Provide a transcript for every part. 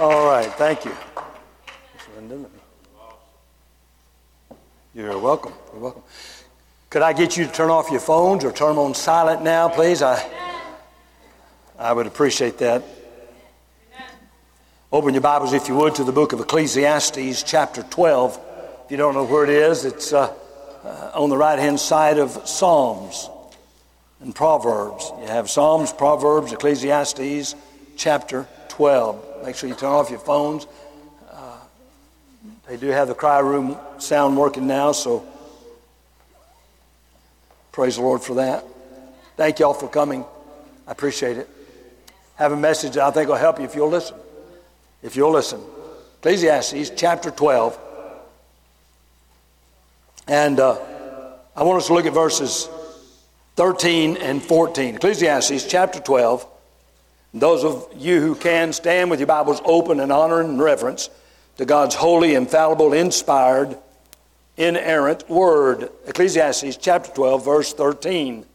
All right, thank you. You're welcome. You're welcome. Could I get you to turn off your phones or turn on silent now, please? I, I would appreciate that. Open your Bibles, if you would, to the book of Ecclesiastes, chapter 12. If you don't know where it is, it's uh, uh, on the right hand side of Psalms and Proverbs. You have Psalms, Proverbs, Ecclesiastes, chapter 12. Make sure you turn off your phones. Uh, they do have the cry room sound working now, so praise the Lord for that. Thank you all for coming. I appreciate it. Have a message that I think will help you if you'll listen. If you'll listen. Ecclesiastes chapter 12. And uh, I want us to look at verses 13 and 14. Ecclesiastes chapter 12. Those of you who can stand with your Bibles open in honor and reverence to God's holy, infallible, inspired, inerrant word. Ecclesiastes chapter 12, verse 13.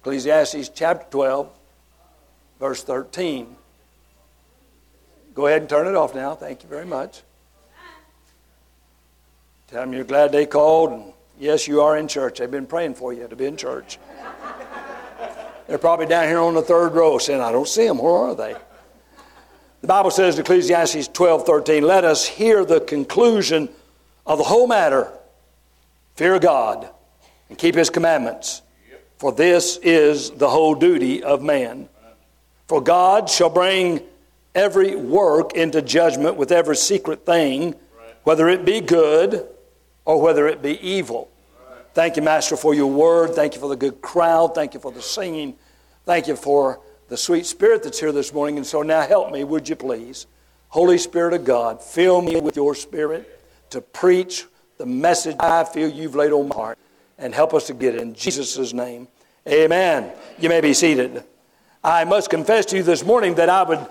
Ecclesiastes chapter 12, verse 13. Go ahead and turn it off now. Thank you very much. Tell them you're glad they called and Yes, you are in church. They've been praying for you to be in church. They're probably down here on the third row saying, I don't see them. Where are they? The Bible says in Ecclesiastes 12 13, let us hear the conclusion of the whole matter. Fear God and keep his commandments, for this is the whole duty of man. For God shall bring every work into judgment with every secret thing, whether it be good or whether it be evil. Thank you, Master, for your word. Thank you for the good crowd. Thank you for the singing. Thank you for the sweet spirit that's here this morning. And so now help me, would you please? Holy Spirit of God, fill me with your spirit to preach the message I feel you've laid on my heart and help us to get it in Jesus' name. Amen. You may be seated. I must confess to you this morning that I would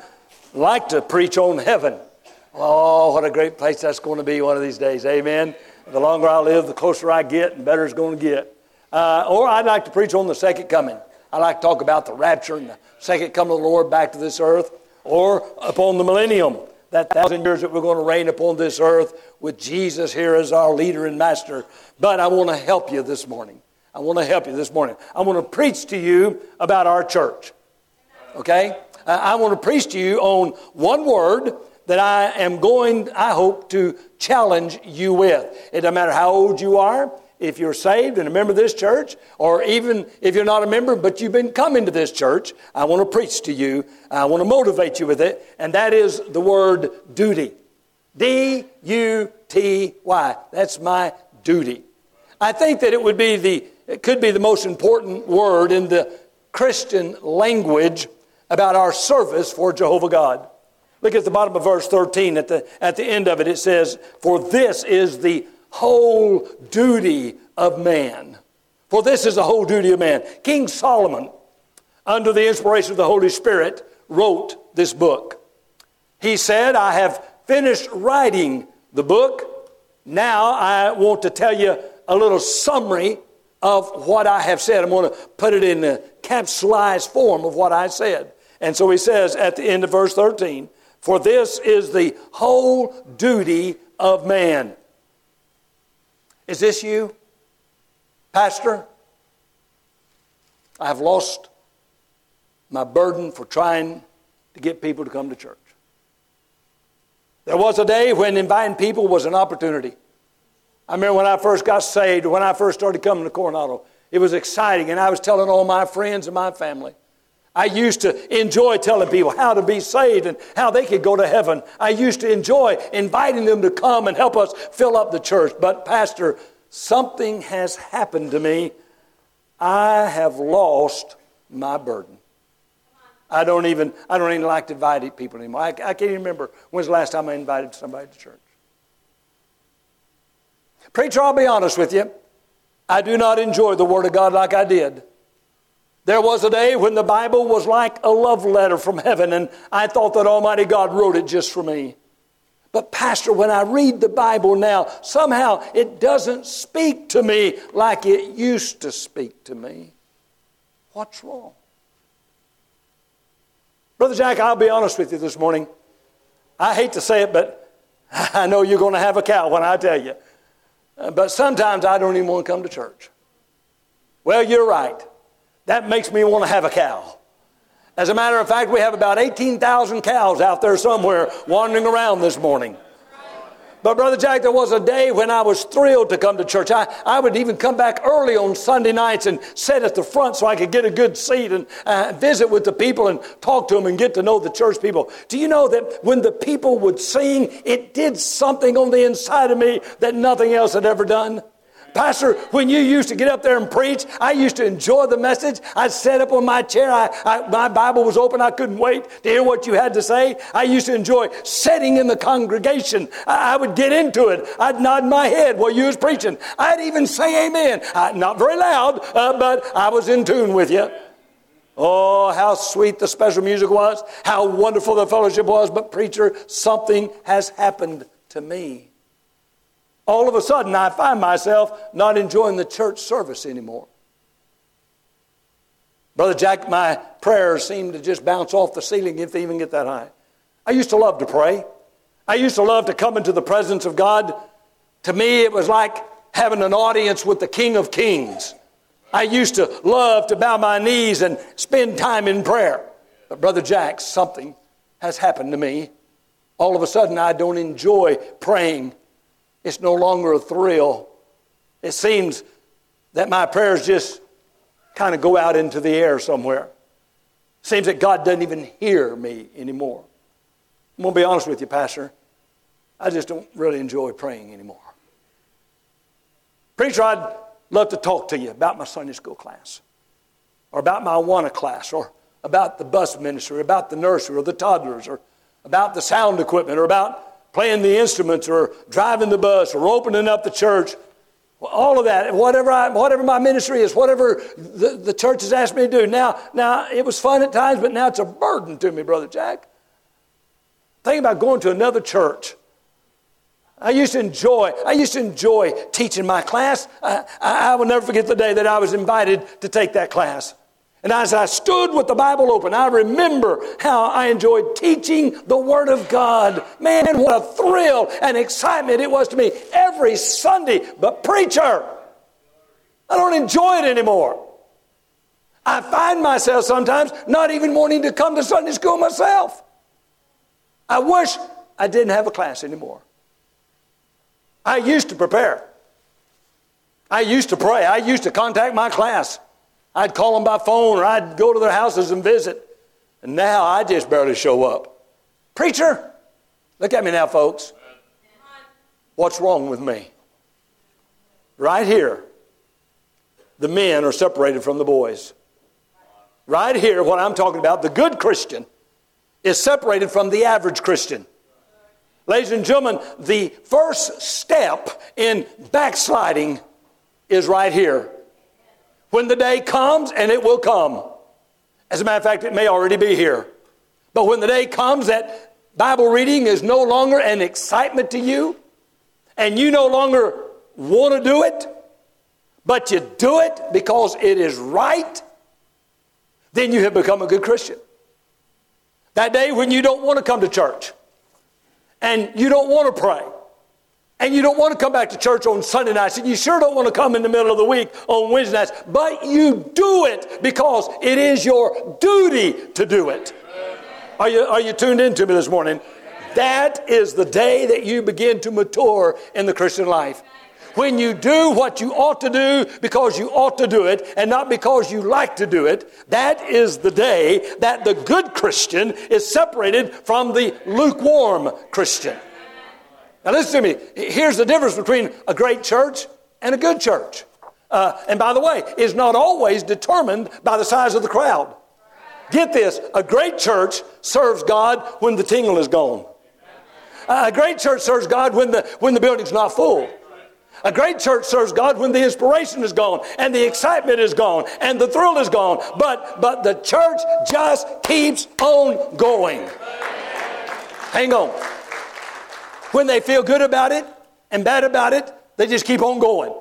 like to preach on heaven. Oh, what a great place that's going to be one of these days. Amen. The longer I live, the closer I get, and better it's going to get. Uh, or I'd like to preach on the second coming. I like to talk about the rapture and the second coming of the Lord back to this earth, or upon the millennium, that thousand years that we're going to reign upon this earth with Jesus here as our leader and master. But I want to help you this morning. I want to help you this morning. I want to preach to you about our church. Okay? I want to preach to you on one word that I am going, I hope, to challenge you with. It doesn't matter how old you are, if you're saved and a member of this church, or even if you're not a member but you've been coming to this church, I want to preach to you. I want to motivate you with it, and that is the word duty. D U T Y. That's my duty. I think that it would be the, it could be the most important word in the Christian language about our service for Jehovah God. Look at the bottom of verse 13. At the, at the end of it, it says, For this is the whole duty of man. For this is the whole duty of man. King Solomon, under the inspiration of the Holy Spirit, wrote this book. He said, I have finished writing the book. Now I want to tell you a little summary of what I have said. I'm going to put it in a capsulized form of what I said. And so he says at the end of verse 13, for this is the whole duty of man. Is this you, Pastor? I have lost my burden for trying to get people to come to church. There was a day when inviting people was an opportunity. I remember when I first got saved, when I first started coming to Coronado, it was exciting, and I was telling all my friends and my family. I used to enjoy telling people how to be saved and how they could go to heaven. I used to enjoy inviting them to come and help us fill up the church. But, Pastor, something has happened to me. I have lost my burden. I don't even, I don't even like to invite people anymore. I, I can't even remember when's the last time I invited somebody to church. Preacher, I'll be honest with you. I do not enjoy the Word of God like I did. There was a day when the Bible was like a love letter from heaven, and I thought that Almighty God wrote it just for me. But, Pastor, when I read the Bible now, somehow it doesn't speak to me like it used to speak to me. What's wrong? Brother Jack, I'll be honest with you this morning. I hate to say it, but I know you're going to have a cow when I tell you. But sometimes I don't even want to come to church. Well, you're right. That makes me want to have a cow. As a matter of fact, we have about 18,000 cows out there somewhere wandering around this morning. But, Brother Jack, there was a day when I was thrilled to come to church. I, I would even come back early on Sunday nights and sit at the front so I could get a good seat and uh, visit with the people and talk to them and get to know the church people. Do you know that when the people would sing, it did something on the inside of me that nothing else had ever done? Pastor, when you used to get up there and preach, I used to enjoy the message. I'd sit up on my chair. I, I, my Bible was open. I couldn't wait to hear what you had to say. I used to enjoy sitting in the congregation. I, I would get into it. I'd nod my head while you was preaching. I'd even say amen. I, not very loud, uh, but I was in tune with you. Oh, how sweet the special music was, how wonderful the fellowship was. But, preacher, something has happened to me all of a sudden I find myself not enjoying the church service anymore. Brother Jack, my prayers seem to just bounce off the ceiling if they even get that high. I used to love to pray. I used to love to come into the presence of God. To me, it was like having an audience with the King of Kings. I used to love to bow my knees and spend time in prayer. But, Brother Jack, something has happened to me. All of a sudden, I don't enjoy praying it's no longer a thrill. It seems that my prayers just kind of go out into the air somewhere. Seems that God doesn't even hear me anymore. I'm going to be honest with you, Pastor. I just don't really enjoy praying anymore. Preacher, I'd love to talk to you about my Sunday school class, or about my Awana class, or about the bus ministry, or about the nursery, or the toddlers, or about the sound equipment, or about playing the instruments or driving the bus or opening up the church. All of that, whatever, I, whatever my ministry is, whatever the, the church has asked me to do. Now, now, it was fun at times, but now it's a burden to me, Brother Jack. Think about going to another church. I used to enjoy, I used to enjoy teaching my class. I, I, I will never forget the day that I was invited to take that class. And as I stood with the Bible open, I remember how I enjoyed teaching the Word of God. Man, what a thrill and excitement it was to me every Sunday. But, preacher, I don't enjoy it anymore. I find myself sometimes not even wanting to come to Sunday school myself. I wish I didn't have a class anymore. I used to prepare. I used to pray. I used to contact my class. I'd call them by phone or I'd go to their houses and visit. And now I just barely show up. Preacher, look at me now, folks. What's wrong with me? Right here, the men are separated from the boys. Right here, what I'm talking about, the good Christian is separated from the average Christian. Ladies and gentlemen, the first step in backsliding is right here when the day comes, and it will come. As a matter of fact, it may already be here. But when the day comes that Bible reading is no longer an excitement to you, and you no longer want to do it, but you do it because it is right, then you have become a good Christian. That day when you don't want to come to church and you don't want to pray and you don't want to come back to church on Sunday nights, and you sure don't want to come in the middle of the week on Wednesday nights, but you do it because it is your duty to do it. Are you, are you tuned in to me this morning? That is the day that you begin to mature in the Christian life. When you do what you ought to do because you ought to do it and not because you like to do it, that is the day that the good Christian is separated from the lukewarm Christian. Now, listen to me. Here's the difference between a great church and a good church. Uh, and by the way, is not always determined by the size of the crowd. Get this a great church serves God when the tingle is gone. A great church serves God when the, when the building's not full. A great church serves God when the inspiration is gone and the excitement is gone and the thrill is gone. But, but the church just keeps on going. Hang on. When they feel good about it and bad about it, they just keep on going.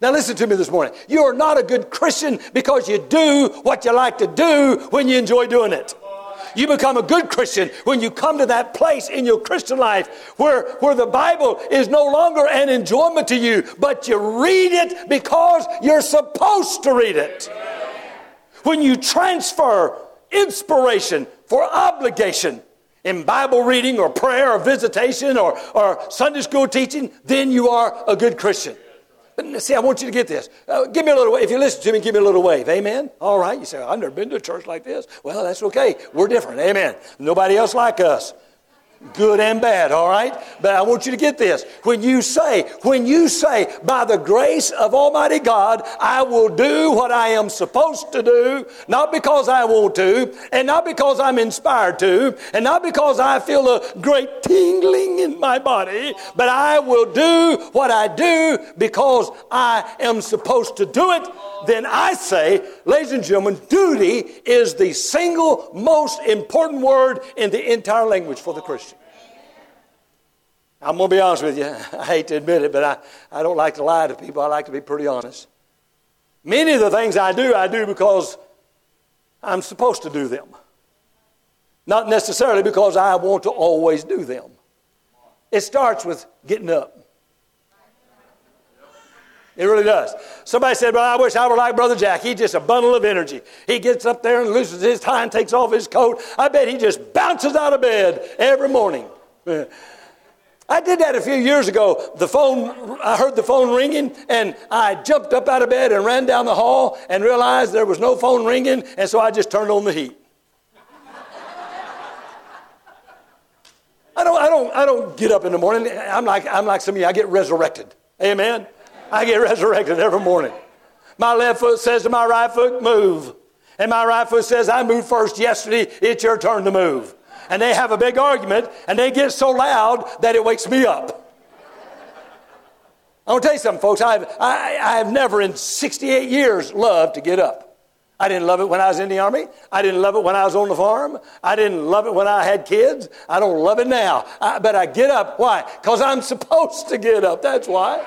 Now, listen to me this morning. You are not a good Christian because you do what you like to do when you enjoy doing it. You become a good Christian when you come to that place in your Christian life where, where the Bible is no longer an enjoyment to you, but you read it because you're supposed to read it. When you transfer inspiration for obligation in Bible reading or prayer or visitation or, or Sunday school teaching, then you are a good Christian. See, I want you to get this. Uh, give me a little wave. If you listen to me, give me a little wave. Amen? All right. You say, I've never been to a church like this. Well, that's okay. We're different. Amen. Nobody else like us good and bad, all right? But I want you to get this. When you say, when you say, by the grace of Almighty God, I will do what I am supposed to do, not because I want to, and not because I'm inspired to, and not because I feel a great tingling in my body, but I will do what I do because I am supposed to do it, then I say, ladies and gentlemen, duty is the single most important word in the entire language for the Christian. I'm going to be honest with you. I hate to admit it, but I, I don't like to lie to people. I like to be pretty honest. Many of the things I do, I do because I'm supposed to do them. Not necessarily because I want to always do them. It starts with getting up. It really does. Somebody said, Well, I wish I were like Brother Jack. He's just a bundle of energy. He gets up there and loosens his tie and takes off his coat. I bet he just bounces out of bed every morning. I did that a few years ago. The phone, I heard the phone ringing, and I jumped up out of bed and ran down the hall and realized there was no phone ringing, and so I just turned on the heat. I don't, I don't, I don't get up in the morning. I'm like, I'm like some of you. I get resurrected. Amen. I get resurrected every morning. My left foot says to my right foot, move. And my right foot says, I moved first yesterday. It's your turn to move and they have a big argument, and they get so loud that it wakes me up. I to tell you something, folks. I've, I, I've never in 68 years loved to get up. I didn't love it when I was in the army. I didn't love it when I was on the farm. I didn't love it when I had kids. I don't love it now. I, but I get up. Why? Because I'm supposed to get up. That's why.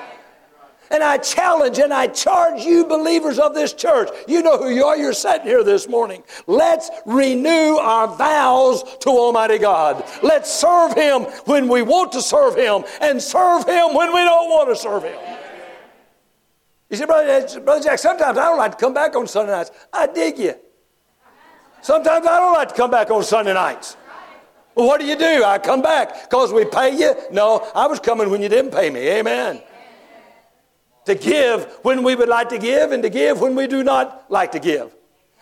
And I challenge and I charge you, believers of this church. You know who you are. You're sitting here this morning. Let's renew our vows to Almighty God. Let's serve Him when we want to serve Him and serve Him when we don't want to serve Him. You see, Brother, Brother Jack, sometimes I don't like to come back on Sunday nights. I dig you. Sometimes I don't like to come back on Sunday nights. Well, what do you do? I come back because we pay you? No, I was coming when you didn't pay me. Amen to give when we would like to give and to give when we do not like to give.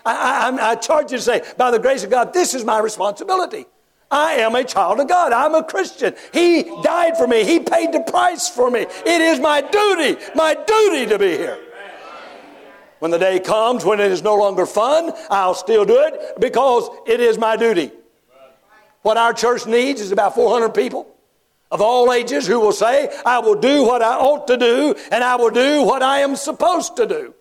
I, I, I, charge you to say, by the grace of God, this is my responsibility. I am a child of God. I'm a Christian. He died for me. He paid the price for me. It is my duty, my duty to be here. When the day comes when it is no longer fun, I'll still do it because it is my duty. What our church needs is about 400 people of all ages who will say, I will do what I ought to do and I will do what I am supposed to do.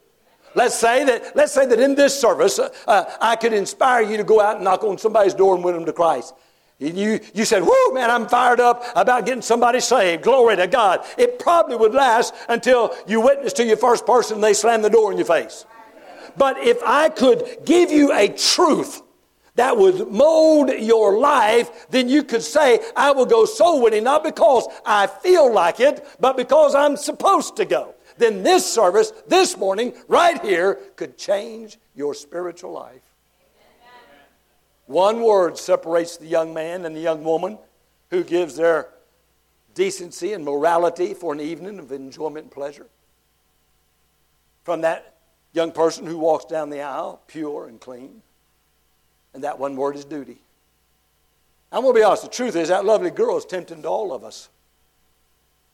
Let's say that, let's say that in this service, uh, uh, I could inspire you to go out and knock on somebody's door and win them to Christ. You, you said, Whoa, man, I'm fired up about getting somebody saved. Glory to God. It probably would last until you witness to your first person and they slam the door in your face. But if I could give you a truth that would mold your life, then you could say, I will go soul winning, not because I feel like it, but because I'm supposed to go. Then this service, this morning, right here, could change your spiritual life. One word separates the young man and the young woman who gives their decency and morality for an evening of enjoyment and pleasure from that young person who walks down the aisle pure and clean. And that one word is duty. I'm going to be honest. The truth is, that lovely girl is tempting to all of us.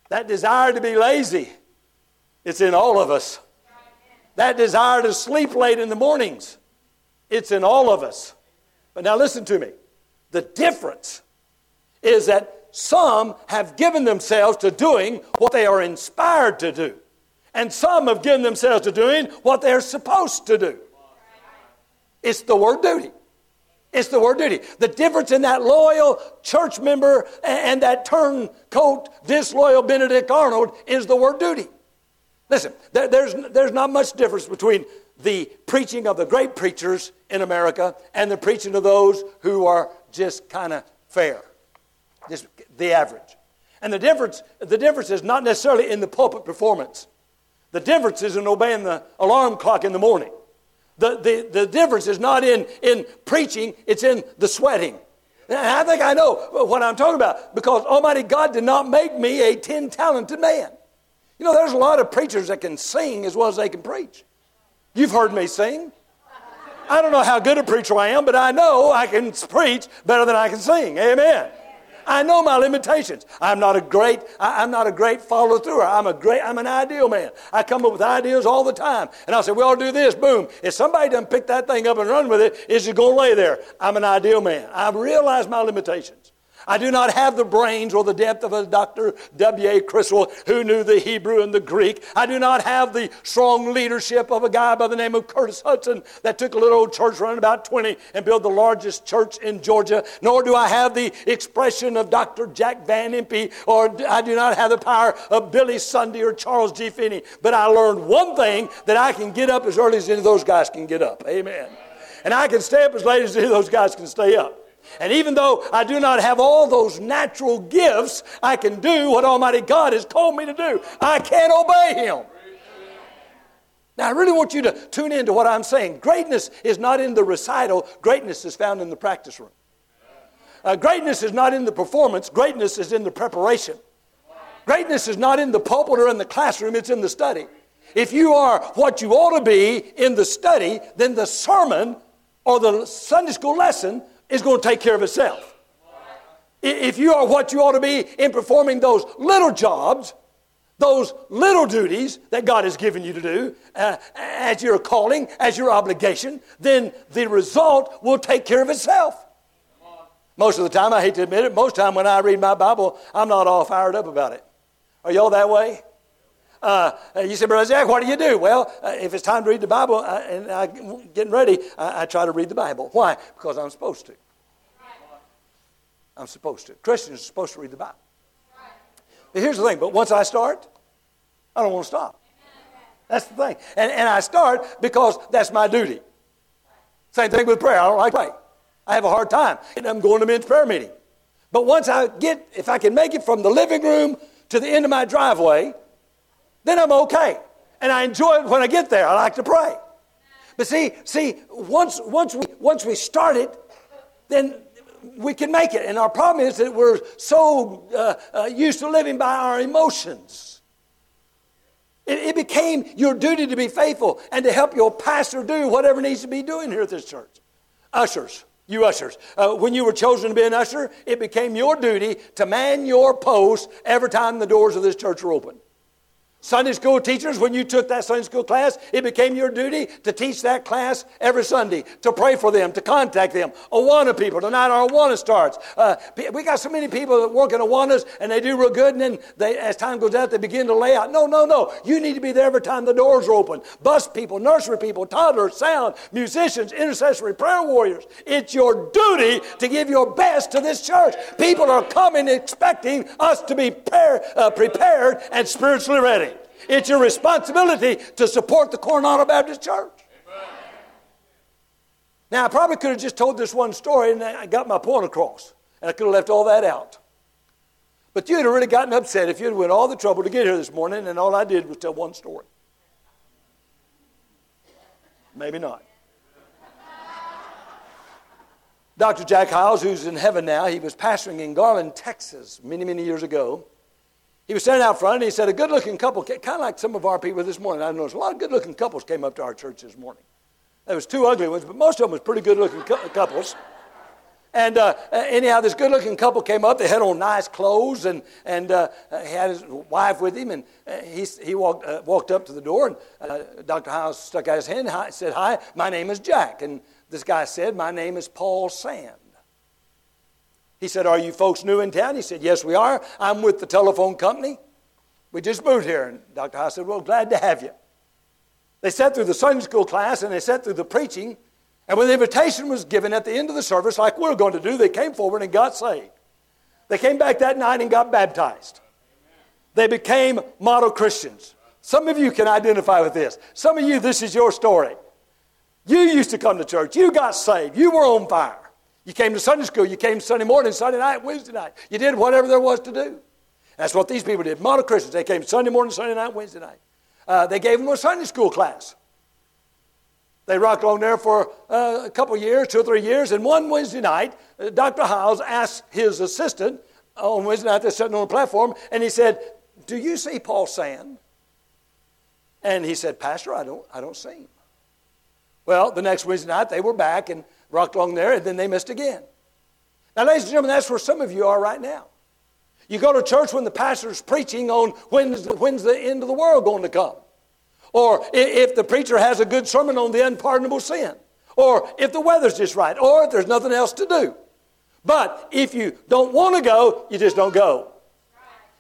That desire to be lazy, it's in all of us. That desire to sleep late in the mornings, it's in all of us. But now listen to me. The difference is that some have given themselves to doing what they are inspired to do, and some have given themselves to doing what they're supposed to do. It's the word duty. It's the word duty. The difference in that loyal church member and that turncoat, disloyal Benedict Arnold, is the word duty. Listen, there's, there's not much difference between the preaching of the great preachers in America and the preaching of those who are just kind of fair, just the average. And the difference, the difference is not necessarily in the pulpit performance. The difference is in obeying the alarm clock in the morning. The, the, the difference is not in, in preaching, it's in the sweating. And I think I know what I'm talking about because Almighty God did not make me a 10 talented man. You know, there's a lot of preachers that can sing as well as they can preach. You've heard me sing. I don't know how good a preacher I am, but I know I can preach better than I can sing. Amen. I know my limitations. I'm not a great, I, am not a great follow through. I'm a great, I'm an ideal man. I come up with ideas all the time. And I'll say, well, I'll do this, boom. If somebody doesn't pick that thing up and run with it, is it going to lay there? I'm an ideal man. I realize my limitations. I do not have the brains or the depth of a Dr. W.A. Criswell who knew the Hebrew and the Greek. I do not have the strong leadership of a guy by the name of Curtis Hutson that took a little old church running about 20 and built the largest church in Georgia. Nor do I have the expression of Dr. Jack Van Impe or I do not have the power of Billy Sunday or Charles G. Finney. But I learned one thing that I can get up as early as any of those guys can get up. Amen. And I can stay up as late as any of those guys can stay up. And even though I do not have all those natural gifts, I can do what Almighty God has told me to do. I can obey Him. Now, I really want you to tune in to what I'm saying. Greatness is not in the recital, greatness is found in the practice room. Uh, greatness is not in the performance, greatness is in the preparation. Greatness is not in the pulpit or in the classroom, it's in the study. If you are what you ought to be in the study, then the sermon or the Sunday school lesson is going to take care of itself. If you are what you ought to be in performing those little jobs, those little duties that God has given you to do uh, as your calling, as your obligation, then the result will take care of itself. Most of the time, I hate to admit it, most time when I read my Bible, I'm not all fired up about it. Are y'all that way? Uh, you say, Brother Jack, what do you do? Well, uh, if it's time to read the Bible uh, and I'm getting ready, I, I, try to read the Bible. Why? Because I'm supposed to. I'm supposed to. Christians are supposed to read the Bible. But here's the thing, but once I start, I don't want to stop. That's the thing. And, and I start because that's my duty. Same thing with prayer. I don't like pray. I have a hard time. I'm going to men's prayer meeting. But once I get, if I can make it from the living room to the end of my driveway, then I'm okay. And I enjoy it when I get there. I like to pray. But see, see, once, once, we, once we start it, then we can make it. And our problem is that we're so uh, uh, used to living by our emotions. It, it, became your duty to be faithful and to help your pastor do whatever needs to be doing here at this church. Ushers, you ushers, uh, when you were chosen to be an usher, it became your duty to man your post every time the doors of this church are open. Sunday school teachers, when you took that Sunday school class, it became your duty to teach that class every Sunday, to pray for them, to contact them. Awana people, tonight our Awana starts. Uh, we got so many people that work in Awanas and they do real good, and then they, as time goes out, they begin to lay out. No, no, no. You need to be there every time the doors are open. Bus people, nursery people, toddlers, sound, musicians, intercessory prayer warriors. It's your duty to give your best to this church. People are coming expecting us to be uh, prepared and spiritually ready. It's your responsibility to support the Coronado Baptist Church. Now, I probably could have just told this one story and I got my point across. And I could have left all that out. But you'd have really gotten upset if you'd went all the trouble to get here this morning and all I did was tell one story. Maybe not. Dr. Jack Hyles, who's in heaven now, he was pastoring in Garland, Texas, many, many years ago. He was standing out front and he said, A good looking couple, kind of like some of our people this morning. I noticed a lot of good looking couples came up to our church this morning. There was two ugly ones, but most of them was pretty good looking couples. And uh, anyhow, this good looking couple came up. They had on nice clothes, and, and uh, he had his wife with him. And uh, he, he walked, uh, walked up to the door, and uh, Dr. Hyles stuck out his hand and said, Hi, my name is Jack. And this guy said, My name is Paul Sand. He said, Are you folks new in town? He said, Yes, we are. I'm with the telephone company. We just moved here. And Dr. House said, Well, glad to have you. They sat through the Sunday school class and they sat through the preaching. And when the invitation was given at the end of the service, like we're going to do, they came forward and got saved. They came back that night and got baptized. They became model Christians. Some of you can identify with this. Some of you, this is your story. You used to come to church. You got saved. You were on fire. You came to Sunday school. You came Sunday morning, Sunday night, Wednesday night. You did whatever there was to do. That's what these people did. Model Christians. They came Sunday morning, Sunday night, Wednesday night. Uh, they gave them a Sunday school class. They rocked along there for uh, a couple years, two or three years, and one Wednesday night, uh, Dr. Howes asked his assistant on Wednesday night, they're sitting on the platform, and he said, Do you see Paul Sand? And he said, Pastor, I don't, I don't see him. Well, the next Wednesday night, they were back and rocked along there, and then they missed again. Now, ladies and gentlemen, that's where some of you are right now. You go to church when the pastor's preaching on when's the, when's the end of the world going to come. Or if the preacher has a good sermon on the unpardonable sin. Or if the weather's just right. Or if there's nothing else to do. But if you don't want to go, you just don't go.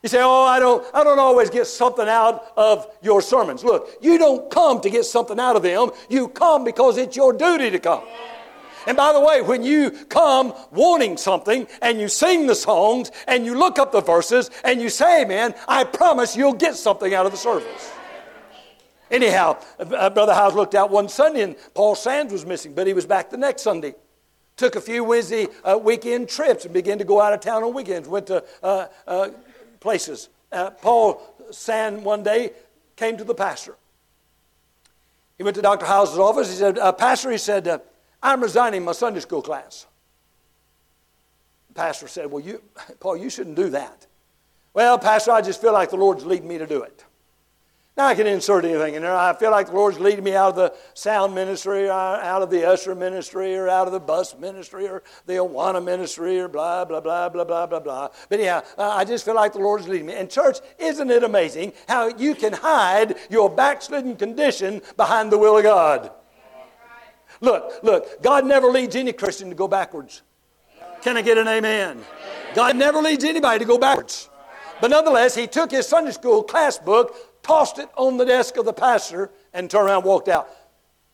You say, Oh, I don't, I don't always get something out of your sermons. Look, you don't come to get something out of them. You come because it's your duty to come. And by the way, when you come wanting something and you sing the songs and you look up the verses and you say "Man, I promise you'll get something out of the service. Anyhow, uh, Brother Howes looked out one Sunday and Paul Sands was missing, but he was back the next Sunday. Took a few Wednesday uh, weekend trips and began to go out of town on weekends. Went to uh, uh places. Uh, Paul Sand one day came to the pastor. He went to Dr. Howes' office. He said, uh, Pastor, he said, I'm resigning my Sunday school class. The pastor said, Well, you, Paul, you shouldn't do that. Well, Pastor, I just feel like the Lord's leading me to do it. Now I can insert anything in there. I feel like the Lord's leading me out of the sound ministry, or out of the usher ministry, or out of the bus ministry, or the Awana ministry, or blah, blah, blah, blah, blah, blah, blah. But anyhow, I just feel like the Lord's leading me. And church, isn't it amazing how you can hide your backslidden condition behind the will of God? Look, look, God never leads any Christian to go backwards. Can I get an amen? God never leads anybody to go backwards. But nonetheless, he took his Sunday school class book, tossed it on the desk of the pastor, and turned around and walked out.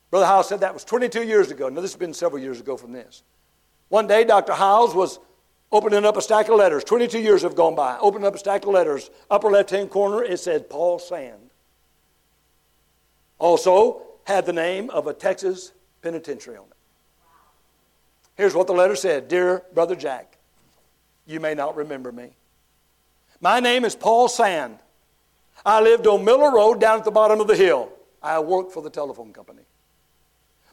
Brother Howes said that was 22 years ago. Now, this has been several years ago from this. One day, Dr. Howes was opening up a stack of letters. 22 years have gone by. Opening up a stack of letters. Upper left hand corner, it said Paul Sand. Also, had the name of a Texas penitentiary on it. Here's what the letter said Dear Brother Jack, you may not remember me. My name is Paul Sand. I lived on Miller Road down at the bottom of the hill. I worked for the telephone company.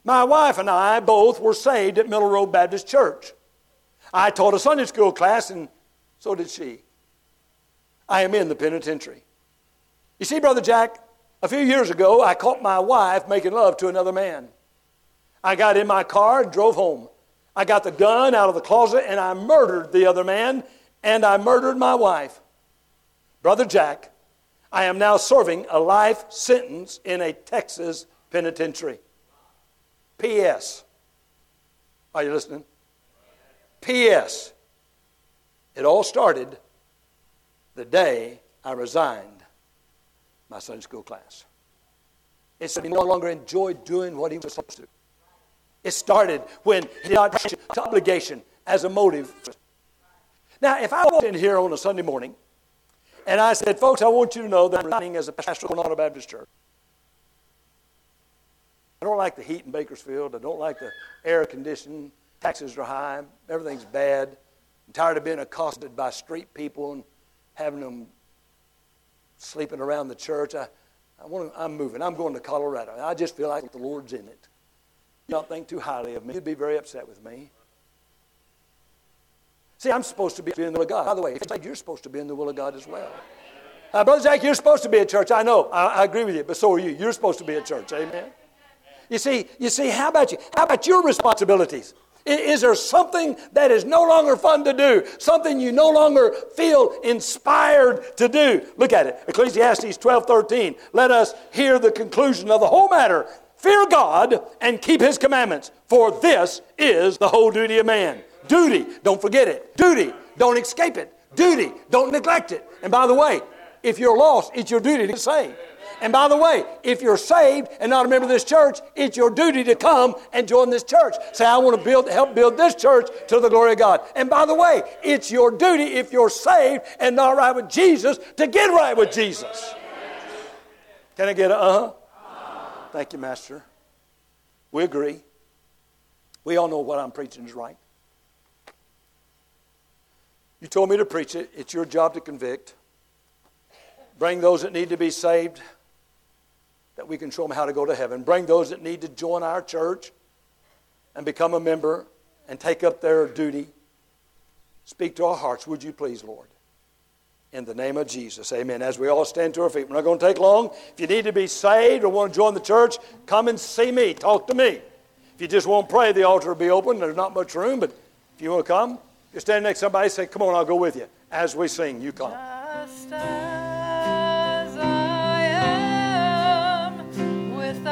My wife and I both were saved at Miller Road Baptist Church. I taught a Sunday school class, and so did she. I am in the penitentiary. You see, Brother Jack, a few years ago, I caught my wife making love to another man. I got in my car and drove home. I got the gun out of the closet and I murdered the other man and I murdered my wife. Brother Jack, I am now serving a life sentence in a Texas penitentiary. P.S. Are you listening? P.S. It all started the day I resigned my Sunday school class. It said he no longer enjoyed doing what he was supposed to. It started when he did not to obligation as a motive. Now, if I walked in here on a Sunday morning and I said, folks, I want you to know that I'm running as a pastor of a Baptist church. I don't like the heat in Bakersfield. I don't like the air conditioning. Taxes are high. Everything's bad. I'm tired of being accosted by street people and having them sleeping around the church. I, I want to, I'm moving. I'm going to Colorado. I just feel like the Lord's in it not think too highly of me. You'd be very upset with me. See, I'm supposed to be in the will of God. By the way, if you're supposed to be in the will of God as well. Uh, Brother Jack, you're supposed to be at church. I know. I, I, agree with you, but so are you. You're supposed to be at church. Amen. You see, you see, how about you? How about your responsibilities? Is there something that is no longer fun to do? Something you no longer feel inspired to do? Look at it. Ecclesiastes 12 13. Let us hear the conclusion of the whole matter. Fear God and keep His commandments, for this is the whole duty of man. Duty, don't forget it. Duty, don't escape it. Duty, don't neglect it. And by the way, if you're lost, it's your duty to save. And by the way, if you're saved and not a member of this church, it's your duty to come and join this church. Say, I want to build, help build this church to the glory of God. And by the way, it's your duty if you're saved and not right with Jesus to get right with Jesus. Can I get a uh huh? Thank you, Master. We agree. We all know what I'm preaching is right. You told me to preach it. It's your job to convict. Bring those that need to be saved, that we can show them how to go to heaven. Bring those that need to join our church and become a member and take up their duty. Speak to our hearts, would you please, Lord? In the name of Jesus, amen. As we all stand to our feet, we're not going to take long. If you need to be saved or want to join the church, come and see me. Talk to me. If you just want to pray, the altar will be open. There's not much room, but if you want to come, you stand next to somebody, say, Come on, I'll go with you. As we sing, you come. Just as I am, without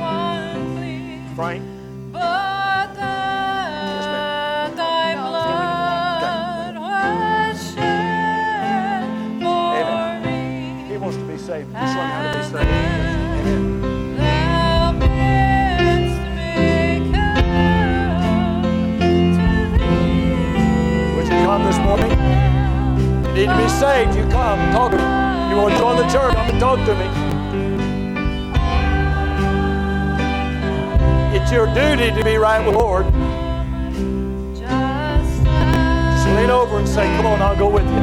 one plea, Frank, the church? Come and talk to me. It's your duty to be right with the Lord. Just lean over and say, Come on, I'll go with you.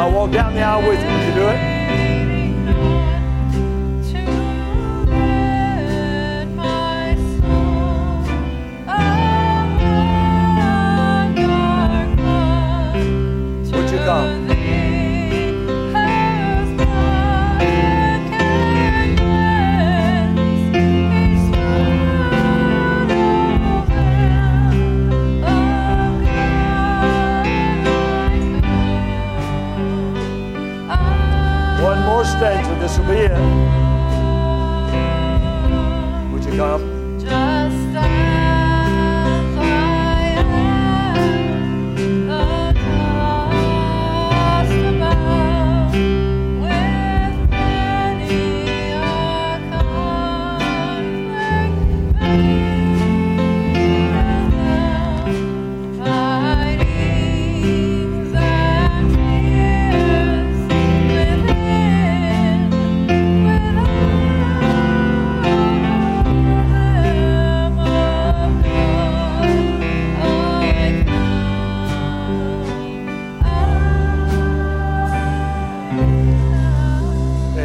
I'll walk down the aisle with you. Would you do it? this will be it. Would you come?